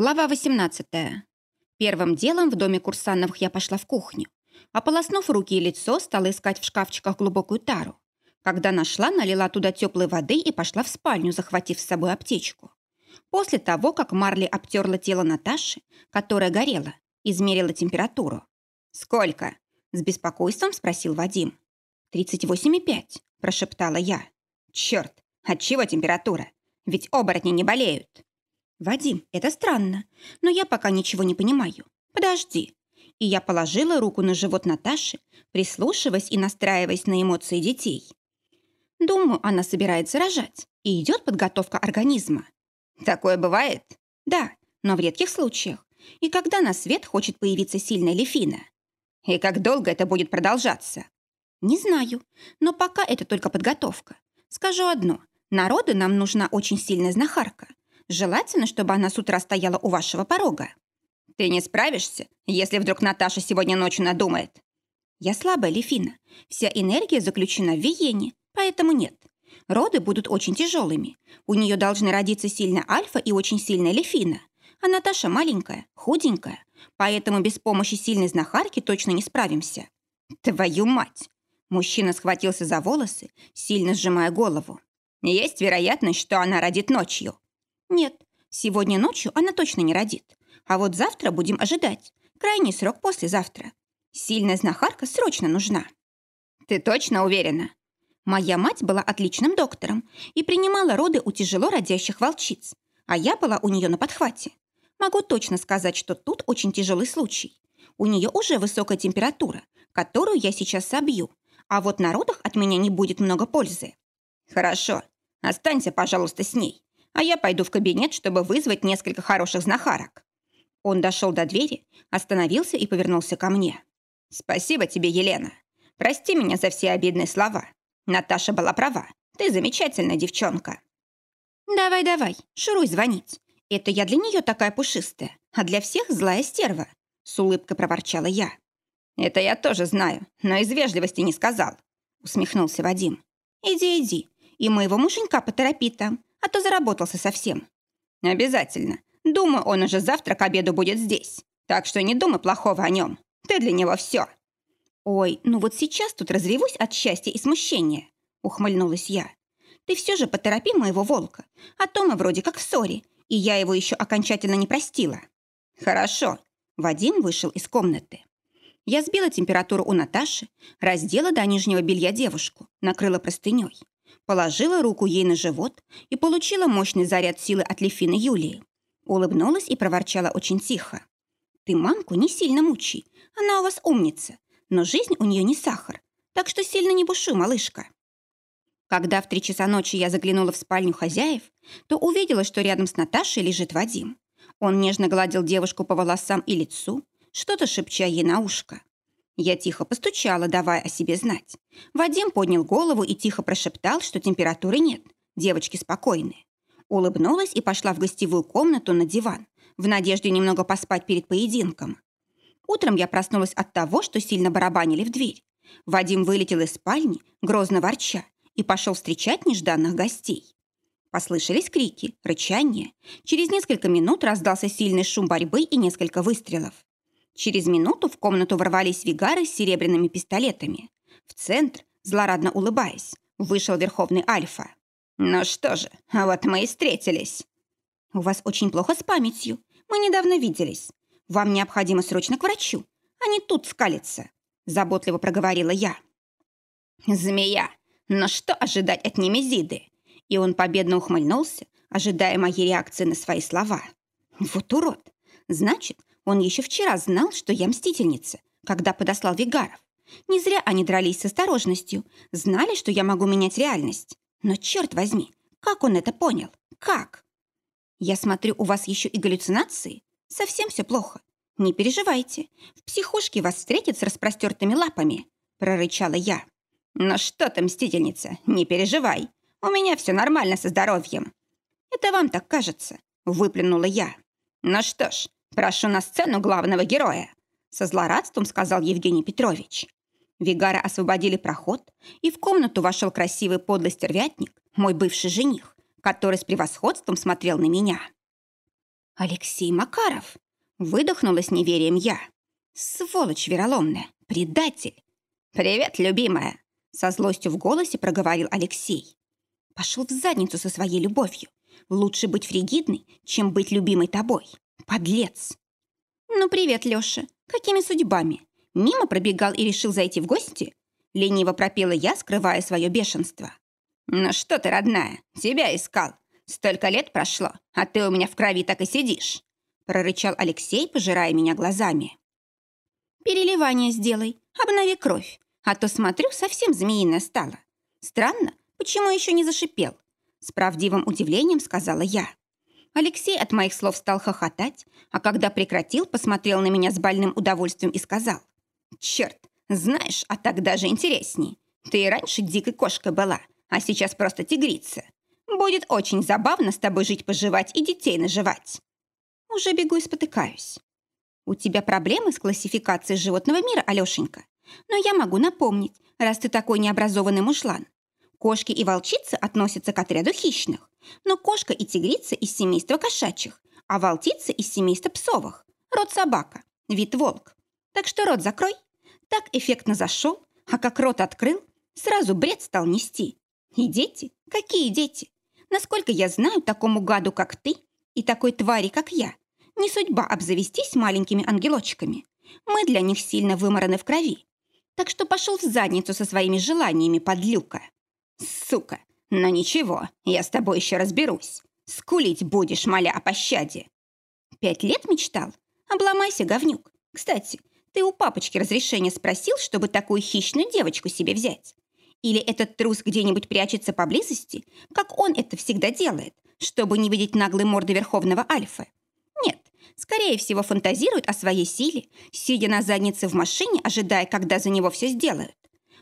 Глава 18. Первым делом в доме Курсановых я пошла в кухню. Ополоснув руки и лицо, стала искать в шкафчиках глубокую тару. Когда нашла, налила туда теплой воды и пошла в спальню, захватив с собой аптечку. После того, как Марли обтерла тело Наташи, которая горела, измерила температуру. «Сколько?» – с беспокойством спросил Вадим. «Тридцать восемь и пять», – прошептала я. «Черт, отчего температура? Ведь оборотни не болеют». «Вадим, это странно, но я пока ничего не понимаю. Подожди». И я положила руку на живот Наташи, прислушиваясь и настраиваясь на эмоции детей. Думаю, она собирается рожать, и идет подготовка организма. Такое бывает? Да, но в редких случаях. И когда на свет хочет появиться сильная лефина. И как долго это будет продолжаться? Не знаю, но пока это только подготовка. Скажу одно. Народу нам нужна очень сильная знахарка. Желательно, чтобы она с утра стояла у вашего порога. Ты не справишься, если вдруг Наташа сегодня ночью надумает. Я слабая, Лефина. Вся энергия заключена в Виене, поэтому нет. Роды будут очень тяжелыми. У нее должны родиться сильно альфа и очень сильная Лефина. А Наташа маленькая, худенькая, поэтому без помощи сильной знахарки точно не справимся. Твою мать! Мужчина схватился за волосы, сильно сжимая голову. Есть вероятность, что она родит ночью. Нет, сегодня ночью она точно не родит. А вот завтра будем ожидать. Крайний срок послезавтра. Сильная знахарка срочно нужна. Ты точно уверена? Моя мать была отличным доктором и принимала роды у тяжело родящих волчиц, а я была у нее на подхвате. Могу точно сказать, что тут очень тяжелый случай. У нее уже высокая температура, которую я сейчас собью, а вот на родах от меня не будет много пользы. Хорошо, останься, пожалуйста, с ней а я пойду в кабинет, чтобы вызвать несколько хороших знахарок». Он дошел до двери, остановился и повернулся ко мне. «Спасибо тебе, Елена. Прости меня за все обидные слова. Наташа была права. Ты замечательная девчонка». «Давай, давай, шуруй звонить. Это я для нее такая пушистая, а для всех злая стерва», с улыбкой проворчала я. «Это я тоже знаю, но из вежливости не сказал», усмехнулся Вадим. «Иди, иди, и моего муженька поторопи там, а то заработался совсем». «Обязательно. Думаю, он уже завтра к обеду будет здесь. Так что не думай плохого о нем. Ты для него все». «Ой, ну вот сейчас тут разревусь от счастья и смущения», — ухмыльнулась я. «Ты все же поторопи моего волка, а то мы вроде как в ссоре, и я его еще окончательно не простила». «Хорошо». Вадим вышел из комнаты. Я сбила температуру у Наташи, раздела до нижнего белья девушку, накрыла простыней положила руку ей на живот и получила мощный заряд силы от Лефины Юлии. Улыбнулась и проворчала очень тихо. «Ты мамку не сильно мучи, она у вас умница, но жизнь у нее не сахар, так что сильно не бушуй, малышка». Когда в три часа ночи я заглянула в спальню хозяев, то увидела, что рядом с Наташей лежит Вадим. Он нежно гладил девушку по волосам и лицу, что-то шепча ей на ушко. Я тихо постучала, давая о себе знать. Вадим поднял голову и тихо прошептал, что температуры нет. Девочки спокойны. Улыбнулась и пошла в гостевую комнату на диван, в надежде немного поспать перед поединком. Утром я проснулась от того, что сильно барабанили в дверь. Вадим вылетел из спальни, грозно ворча, и пошел встречать нежданных гостей. Послышались крики, рычание. Через несколько минут раздался сильный шум борьбы и несколько выстрелов. Через минуту в комнату ворвались вигары с серебряными пистолетами. В центр, злорадно улыбаясь, вышел Верховный Альфа. «Ну что же, а вот мы и встретились». «У вас очень плохо с памятью. Мы недавно виделись. Вам необходимо срочно к врачу, а не тут скалиться», заботливо проговорила я. «Змея! Но что ожидать от Немезиды?» И он победно ухмыльнулся, ожидая моей реакции на свои слова. «Вот урод! Значит, он еще вчера знал, что я мстительница, когда подослал Вигаров. Не зря они дрались с осторожностью, знали, что я могу менять реальность. Но черт возьми, как он это понял? Как? Я смотрю, у вас еще и галлюцинации. Совсем все плохо. Не переживайте. В психушке вас встретят с распростертыми лапами, прорычала я. Но что ты, мстительница, не переживай. У меня все нормально со здоровьем. Это вам так кажется, выплюнула я. Ну что ж, «Прошу на сцену главного героя», — со злорадством сказал Евгений Петрович. Вигара освободили проход, и в комнату вошел красивый подлый стервятник, мой бывший жених, который с превосходством смотрел на меня. «Алексей Макаров!» — выдохнула с неверием я. «Сволочь вероломная! Предатель!» «Привет, любимая!» — со злостью в голосе проговорил Алексей. «Пошел в задницу со своей любовью. Лучше быть фригидной, чем быть любимой тобой. Подлец!» «Ну, привет, Лёша. Какими судьбами? Мимо пробегал и решил зайти в гости?» Лениво пропела я, скрывая свое бешенство. «Ну что ты, родная, тебя искал. Столько лет прошло, а ты у меня в крови так и сидишь!» прорычал Алексей, пожирая меня глазами. «Переливание сделай, обнови кровь, а то, смотрю, совсем змеиная стала. Странно, почему еще не зашипел?» С правдивым удивлением сказала я. Алексей от моих слов стал хохотать, а когда прекратил, посмотрел на меня с больным удовольствием и сказал. «Черт, знаешь, а так даже интересней. Ты и раньше дикой кошкой была, а сейчас просто тигрица. Будет очень забавно с тобой жить-поживать и детей наживать. Уже бегу и спотыкаюсь. У тебя проблемы с классификацией животного мира, Алешенька. Но я могу напомнить, раз ты такой необразованный мушлан. Кошки и волчицы относятся к отряду хищных, но кошка и тигрица из семейства кошачьих, а волчица из семейства псовых. Род собака, вид волк. Так что рот закрой. Так эффектно зашел, а как рот открыл, сразу бред стал нести. И дети? Какие дети? Насколько я знаю, такому гаду, как ты, и такой твари, как я, не судьба обзавестись маленькими ангелочками. Мы для них сильно вымораны в крови. Так что пошел в задницу со своими желаниями, подлюка. Сука, но ничего, я с тобой еще разберусь. Скулить будешь, моля о пощаде. Пять лет мечтал? Обломайся, говнюк. Кстати, ты у папочки разрешение спросил, чтобы такую хищную девочку себе взять? Или этот трус где-нибудь прячется поблизости, как он это всегда делает, чтобы не видеть наглой морды Верховного Альфа? Нет, скорее всего, фантазирует о своей силе, сидя на заднице в машине, ожидая, когда за него все сделают.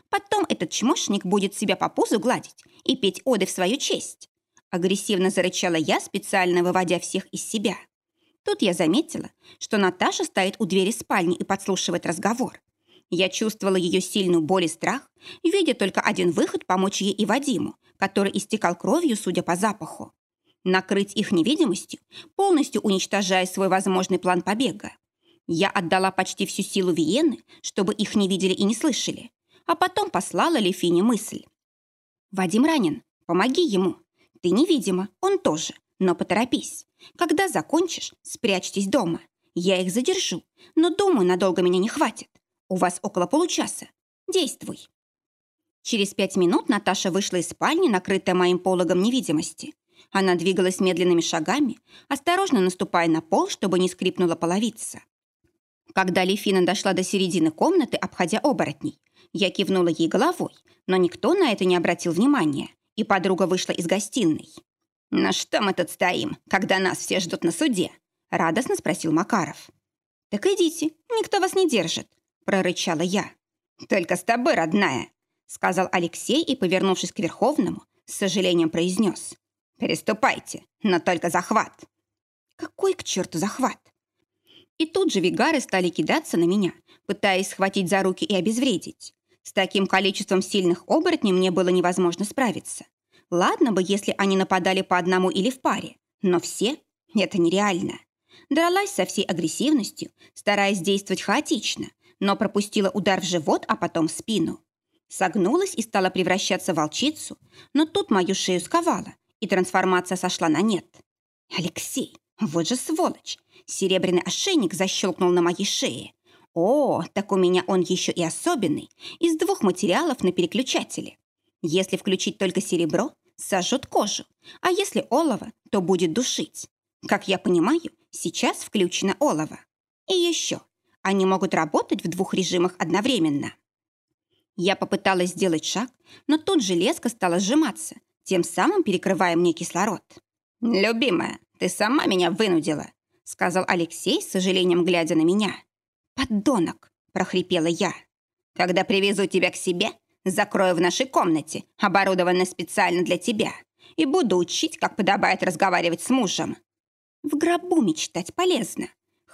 Потом этот чмошник будет себя по пузу гладить и петь оды в свою честь. Агрессивно зарычала я, специально выводя всех из себя. Тут я заметила, что Наташа стоит у двери спальни и подслушивает разговор. Я чувствовала ее сильную боль и страх, видя только один выход помочь ей и Вадиму, который истекал кровью, судя по запаху. Накрыть их невидимостью, полностью уничтожая свой возможный план побега. Я отдала почти всю силу Виены, чтобы их не видели и не слышали, а потом послала Лефине мысль. «Вадим ранен, помоги ему. Ты невидима, он тоже, но поторопись. Когда закончишь, спрячьтесь дома. Я их задержу, но, думаю, надолго меня не хватит. У вас около получаса. Действуй. Через пять минут Наташа вышла из спальни, накрытая моим пологом невидимости. Она двигалась медленными шагами, осторожно наступая на пол, чтобы не скрипнула половица. Когда Лефина дошла до середины комнаты, обходя оборотней, я кивнула ей головой, но никто на это не обратил внимания, и подруга вышла из гостиной. «На что мы тут стоим, когда нас все ждут на суде?» – радостно спросил Макаров. «Так идите, никто вас не держит прорычала я. «Только с тобой, родная», — сказал Алексей и, повернувшись к Верховному, с сожалением произнес. «Переступайте, но только захват». «Какой к черту захват?» И тут же вигары стали кидаться на меня, пытаясь схватить за руки и обезвредить. С таким количеством сильных оборотней мне было невозможно справиться. Ладно бы, если они нападали по одному или в паре, но все — это нереально. Дралась со всей агрессивностью, стараясь действовать хаотично, но пропустила удар в живот, а потом в спину. Согнулась и стала превращаться в волчицу, но тут мою шею сковала, и трансформация сошла на нет. «Алексей, вот же сволочь! Серебряный ошейник защелкнул на моей шее. О, так у меня он еще и особенный, из двух материалов на переключателе. Если включить только серебро, сожжет кожу, а если олово, то будет душить. Как я понимаю, сейчас включено олово. И еще, они могут работать в двух режимах одновременно. Я попыталась сделать шаг, но тут железка стала сжиматься, тем самым перекрывая мне кислород. «Любимая, ты сама меня вынудила», сказал Алексей, с сожалением глядя на меня. «Поддонок!» – прохрипела я. «Когда привезу тебя к себе, закрою в нашей комнате, оборудованной специально для тебя, и буду учить, как подобает разговаривать с мужем». «В гробу мечтать полезно»,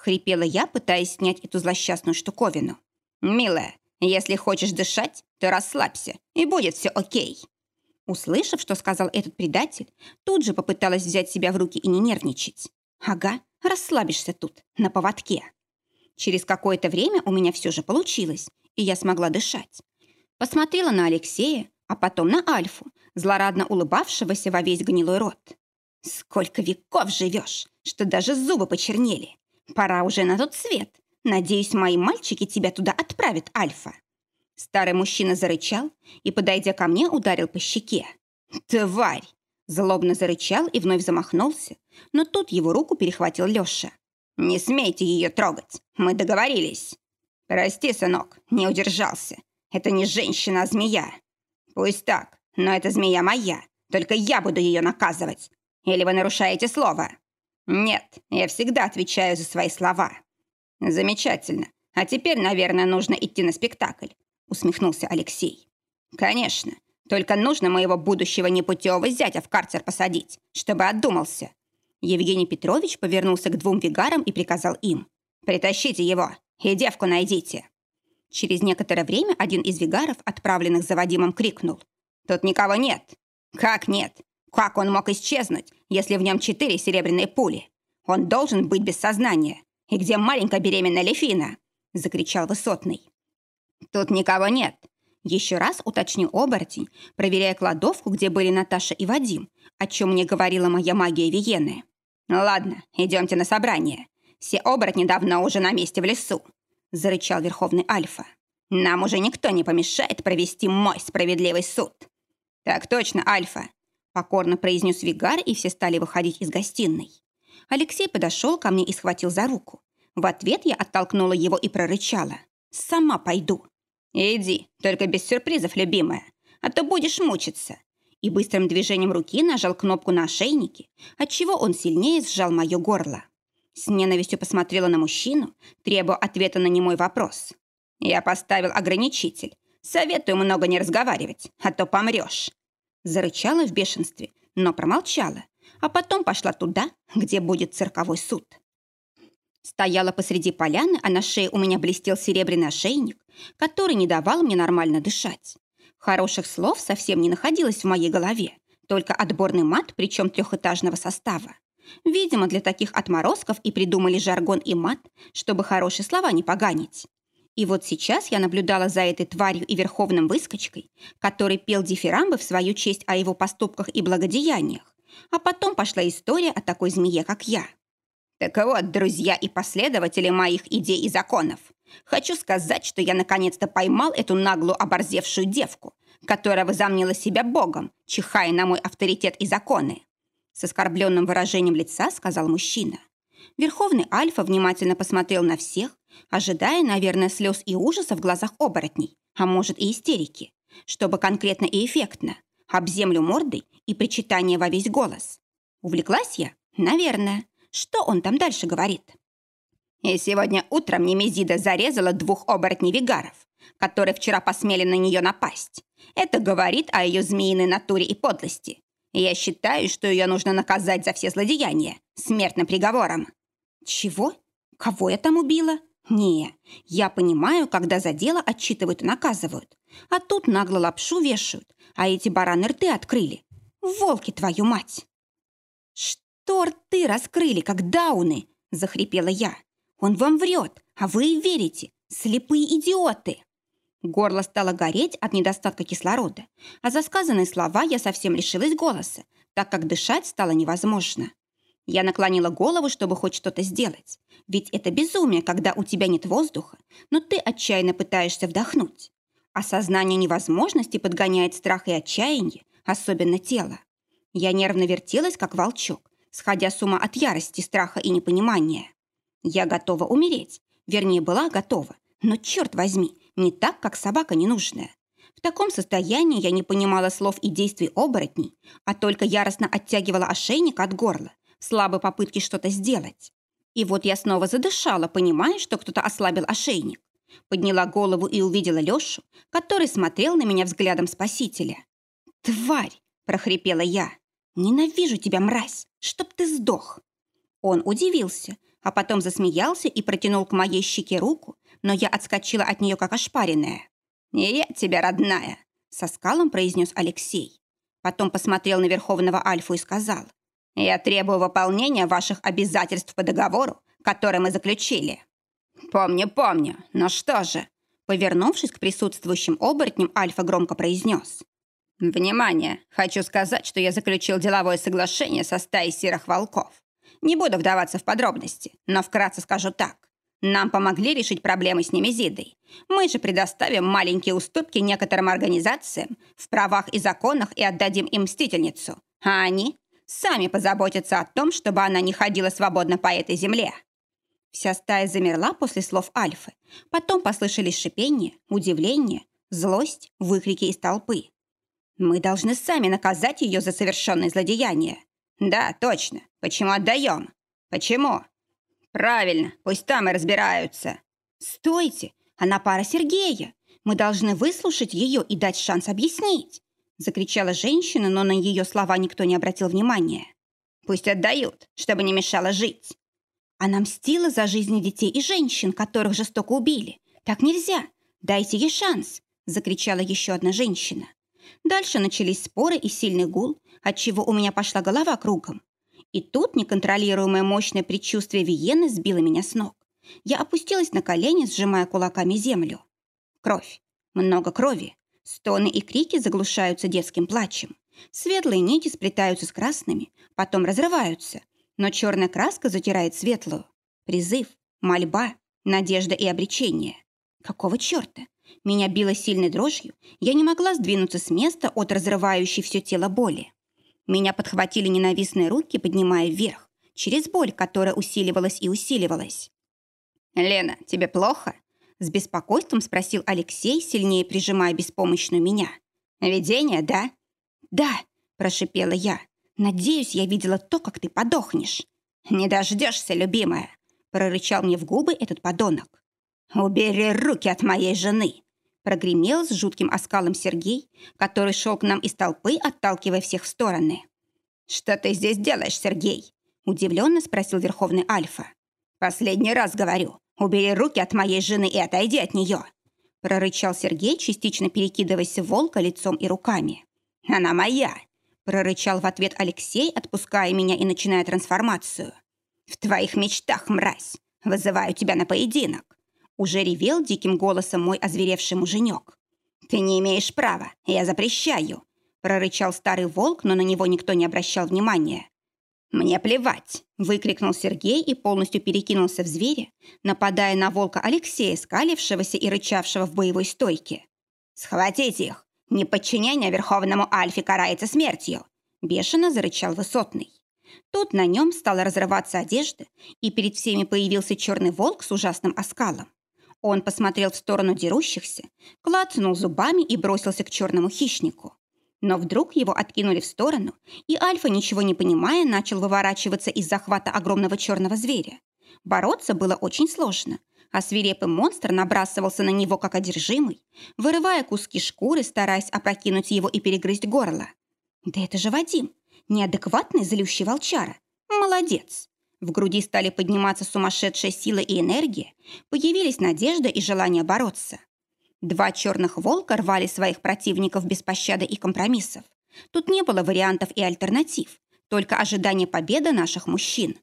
хрипела я, пытаясь снять эту злосчастную штуковину. «Милая, если хочешь дышать, то расслабься, и будет все окей». Услышав, что сказал этот предатель, тут же попыталась взять себя в руки и не нервничать. Ага, расслабишься тут, на поводке. Через какое-то время у меня все же получилось, и я смогла дышать. Посмотрела на Алексея, а потом на Альфу, злорадно улыбавшегося во весь гнилой рот. «Сколько веков живешь, что даже зубы почернели. Пора уже на тот свет. Надеюсь, мои мальчики тебя туда отправят, Альфа». Старый мужчина зарычал и, подойдя ко мне, ударил по щеке. «Тварь!» Злобно зарычал и вновь замахнулся, но тут его руку перехватил Лёша. «Не смейте ее трогать, мы договорились». «Прости, сынок, не удержался. Это не женщина, а змея». «Пусть так, но эта змея моя, только я буду ее наказывать. Или вы нарушаете слово?» «Нет, я всегда отвечаю за свои слова». «Замечательно. А теперь, наверное, нужно идти на спектакль», усмехнулся Алексей. «Конечно. Только нужно моего будущего непутевого зятя в карцер посадить, чтобы отдумался». Евгений Петрович повернулся к двум вигарам и приказал им. «Притащите его и девку найдите». Через некоторое время один из вигаров, отправленных за Вадимом, крикнул. «Тут никого нет». «Как нет? Как он мог исчезнуть, если в нем четыре серебряные пули? Он должен быть без сознания. И где маленькая беременная Лефина?» Закричал Высотный. «Тут никого нет», еще раз уточнил оборотень, проверяя кладовку, где были Наташа и Вадим, о чем мне говорила моя магия Виены. «Ладно, идемте на собрание. Все оборотни давно уже на месте в лесу», – зарычал Верховный Альфа. «Нам уже никто не помешает провести мой справедливый суд». «Так точно, Альфа», – покорно произнес Вигар, и все стали выходить из гостиной. Алексей подошел ко мне и схватил за руку. В ответ я оттолкнула его и прорычала. «Сама пойду». «Иди, только без сюрпризов, любимая, а то будешь мучиться». И быстрым движением руки нажал кнопку на ошейнике, отчего он сильнее сжал мое горло. С ненавистью посмотрела на мужчину, требуя ответа на немой вопрос. «Я поставил ограничитель. Советую много не разговаривать, а то помрешь». Зарычала в бешенстве, но промолчала, а потом пошла туда, где будет цирковой суд. Стояла посреди поляны, а на шее у меня блестел серебряный ошейник, который не давал мне нормально дышать. Хороших слов совсем не находилось в моей голове, только отборный мат, причем трехэтажного состава. Видимо, для таких отморозков и придумали жаргон и мат, чтобы хорошие слова не поганить. И вот сейчас я наблюдала за этой тварью и верховным выскочкой, который пел дифирамбы в свою честь о его поступках и благодеяниях. А потом пошла история о такой змее, как я. Так вот, друзья и последователи моих идей и законов, хочу сказать, что я наконец-то поймал эту наглую оборзевшую девку, которая возомнила себя богом, чихая на мой авторитет и законы. С оскорбленным выражением лица сказал мужчина. Верховный Альфа внимательно посмотрел на всех, ожидая, наверное, слез и ужаса в глазах оборотней, а может и истерики, чтобы конкретно и эффектно, об землю мордой и причитание во весь голос. Увлеклась я? Наверное. Что он там дальше говорит? И сегодня утром Немезида зарезала двух оборотней-вигаров, которые вчера посмели на нее напасть. Это говорит о ее змеиной натуре и подлости. Я считаю, что ее нужно наказать за все злодеяния смертным приговором. Чего? Кого я там убила? Не, я понимаю, когда за дело отчитывают и наказывают. А тут нагло лапшу вешают, а эти бараны рты открыли. Волки, твою мать! Что? «То рты раскрыли, как дауны!» – захрипела я. «Он вам врет, а вы верите! Слепые идиоты!» Горло стало гореть от недостатка кислорода, а за сказанные слова я совсем лишилась голоса, так как дышать стало невозможно. Я наклонила голову, чтобы хоть что-то сделать. Ведь это безумие, когда у тебя нет воздуха, но ты отчаянно пытаешься вдохнуть. Осознание невозможности подгоняет страх и отчаяние, особенно тело. Я нервно вертелась, как волчок, сходя с ума от ярости, страха и непонимания. Я готова умереть, вернее, была готова, но, черт возьми, не так, как собака ненужная. В таком состоянии я не понимала слов и действий оборотней, а только яростно оттягивала ошейник от горла в слабой попытке что-то сделать. И вот я снова задышала, понимая, что кто-то ослабил ошейник. Подняла голову и увидела Лешу, который смотрел на меня взглядом спасителя. «Тварь!» – прохрипела я. «Ненавижу тебя, мразь! Чтоб ты сдох!» Он удивился, а потом засмеялся и протянул к моей щеке руку, но я отскочила от нее, как ошпаренная. «Не я тебя, родная!» — со скалом произнес Алексей. Потом посмотрел на Верховного Альфу и сказал. Я требую выполнения ваших обязательств по договору, который мы заключили». «Помню, помню. Но что же?» Повернувшись к присутствующим оборотням, Альфа громко произнес. «Внимание! Хочу сказать, что я заключил деловое соглашение со стаей серых волков. Не буду вдаваться в подробности, но вкратце скажу так. Нам помогли решить проблемы с Немезидой. Мы же предоставим маленькие уступки некоторым организациям в правах и законах и отдадим им мстительницу. А они сами позаботятся о том, чтобы она не ходила свободно по этой земле. Вся стая замерла после слов Альфы. Потом послышались шипение, удивление, злость, выкрики из толпы. Мы должны сами наказать ее за совершенное злодеяние. Да, точно. Почему отдаем? Почему? «Правильно, пусть там и разбираются». «Стойте, она пара Сергея. Мы должны выслушать ее и дать шанс объяснить», закричала женщина, но на ее слова никто не обратил внимания. «Пусть отдают, чтобы не мешало жить». Она мстила за жизни детей и женщин, которых жестоко убили. Так нельзя. Дайте ей шанс, закричала еще одна женщина. Дальше начались споры и сильный гул, отчего у меня пошла голова кругом. И тут неконтролируемое мощное предчувствие Виены сбило меня с ног. Я опустилась на колени, сжимая кулаками землю. Кровь. Много крови. Стоны и крики заглушаются детским плачем. Светлые нити сплетаются с красными, потом разрываются. Но черная краска затирает светлую. Призыв, мольба, надежда и обречение. Какого черта? Меня било сильной дрожью. Я не могла сдвинуться с места от разрывающей все тело боли. Меня подхватили ненавистные руки, поднимая вверх, через боль, которая усиливалась и усиливалась. «Лена, тебе плохо?» С беспокойством спросил Алексей, сильнее прижимая беспомощную меня. «Видение, да?» «Да», – прошипела я. «Надеюсь, я видела то, как ты подохнешь». «Не дождешься, любимая», – прорычал мне в губы этот подонок. «Убери руки от моей жены!» Прогремел с жутким оскалом Сергей, который шел к нам из толпы, отталкивая всех в стороны. «Что ты здесь делаешь, Сергей?» Удивленно спросил Верховный Альфа. «Последний раз говорю, убери руки от моей жены и отойди от нее!» Прорычал Сергей, частично перекидываясь в волка лицом и руками. «Она моя!» Прорычал в ответ Алексей, отпуская меня и начиная трансформацию. «В твоих мечтах, мразь! Вызываю тебя на поединок!» Уже ревел диким голосом мой озверевший муженек. «Ты не имеешь права, я запрещаю!» прорычал старый волк, но на него никто не обращал внимания. «Мне плевать!» – выкрикнул Сергей и полностью перекинулся в зверя, нападая на волка Алексея, скалившегося и рычавшего в боевой стойке. «Схватите их! Неподчинение Верховному Альфе карается смертью!» – бешено зарычал Высотный. Тут на нем стала разрываться одежда, и перед всеми появился черный волк с ужасным оскалом. Он посмотрел в сторону дерущихся, клацнул зубами и бросился к черному хищнику. Но вдруг его откинули в сторону, и Альфа, ничего не понимая, начал выворачиваться из захвата огромного черного зверя. Бороться было очень сложно, а свирепый монстр набрасывался на него как одержимый, вырывая куски шкуры, стараясь опрокинуть его и перегрызть горло. «Да это же Вадим, неадекватный злющий волчара. Молодец!» В груди стали подниматься сумасшедшая сила и энергия, появились надежда и желание бороться. Два черных волка рвали своих противников без пощады и компромиссов. Тут не было вариантов и альтернатив, только ожидание победы наших мужчин.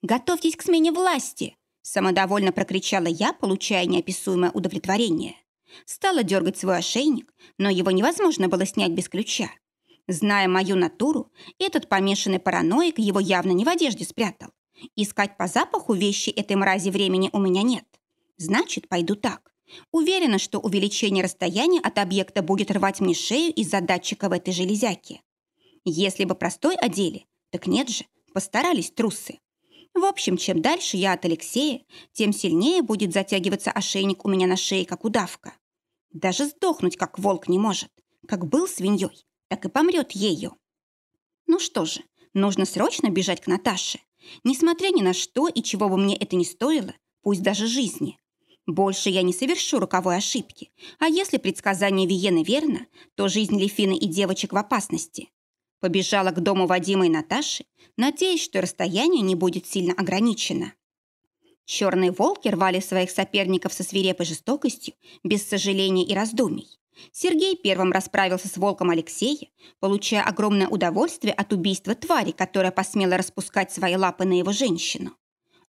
«Готовьтесь к смене власти!» Самодовольно прокричала я, получая неописуемое удовлетворение. Стала дергать свой ошейник, но его невозможно было снять без ключа. Зная мою натуру, этот помешанный параноик его явно не в одежде спрятал. Искать по запаху вещи этой мрази времени у меня нет. Значит, пойду так. Уверена, что увеличение расстояния от объекта будет рвать мне шею из-за датчика в этой железяке. Если бы простой одели, так нет же, постарались трусы. В общем, чем дальше я от Алексея, тем сильнее будет затягиваться ошейник у меня на шее, как удавка. Даже сдохнуть, как волк, не может. Как был свиньей, так и помрет ею. Ну что же, нужно срочно бежать к Наташе. Несмотря ни на что и чего бы мне это ни стоило, пусть даже жизни. Больше я не совершу роковой ошибки, а если предсказание Виены верно, то жизнь Лефины и девочек в опасности. Побежала к дому Вадима и Наташи, надеясь, что расстояние не будет сильно ограничено. Черные волки рвали своих соперников со свирепой жестокостью, без сожаления и раздумий. Сергей первым расправился с волком Алексея, получая огромное удовольствие от убийства твари, которая посмела распускать свои лапы на его женщину.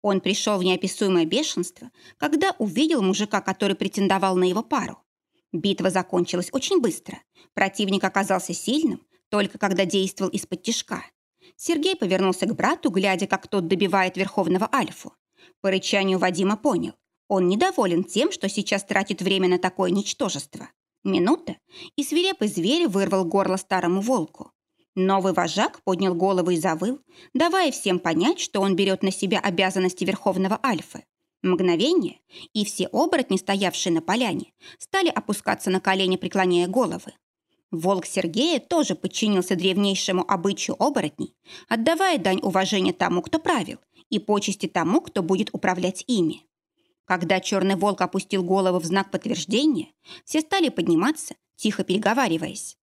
Он пришел в неописуемое бешенство, когда увидел мужика, который претендовал на его пару. Битва закончилась очень быстро. Противник оказался сильным, только когда действовал из-под тишка. Сергей повернулся к брату, глядя, как тот добивает Верховного Альфу. По рычанию Вадима понял, он недоволен тем, что сейчас тратит время на такое ничтожество. Минута, и свирепый зверь вырвал горло старому волку. Новый вожак поднял голову и завыл, давая всем понять, что он берет на себя обязанности Верховного Альфы. Мгновение, и все оборотни, стоявшие на поляне, стали опускаться на колени, преклоняя головы. Волк Сергея тоже подчинился древнейшему обычаю оборотней, отдавая дань уважения тому, кто правил, и почести тому, кто будет управлять ими. Когда черный волк опустил голову в знак подтверждения, все стали подниматься, тихо переговариваясь.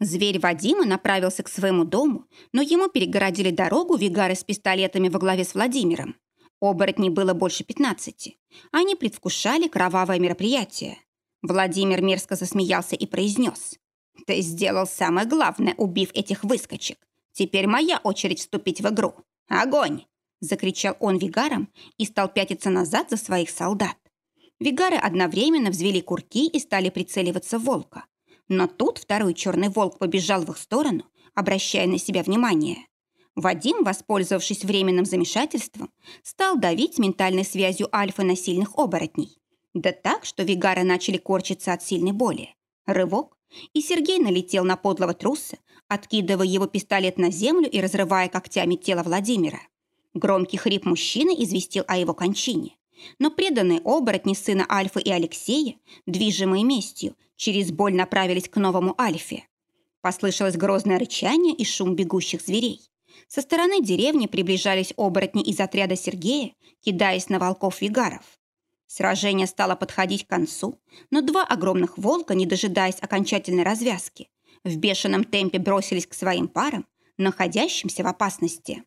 Зверь Вадима направился к своему дому, но ему перегородили дорогу вигары с пистолетами во главе с Владимиром. Оборотней было больше пятнадцати. Они предвкушали кровавое мероприятие. Владимир мерзко засмеялся и произнес. «Ты сделал самое главное, убив этих выскочек. Теперь моя очередь вступить в игру. Огонь!» Закричал он вигаром и стал пятиться назад за своих солдат. Вигары одновременно взвели курки и стали прицеливаться в волка. Но тут второй черный волк побежал в их сторону, обращая на себя внимание. Вадим, воспользовавшись временным замешательством, стал давить ментальной связью альфы на сильных оборотней. Да так, что вигары начали корчиться от сильной боли. Рывок, и Сергей налетел на подлого труса, откидывая его пистолет на землю и разрывая когтями тело Владимира. Громкий хрип мужчины известил о его кончине. Но преданные оборотни сына Альфы и Алексея, движимые местью, через боль направились к новому Альфе. Послышалось грозное рычание и шум бегущих зверей. Со стороны деревни приближались оборотни из отряда Сергея, кидаясь на волков-вигаров. Сражение стало подходить к концу, но два огромных волка, не дожидаясь окончательной развязки, в бешеном темпе бросились к своим парам, находящимся в опасности.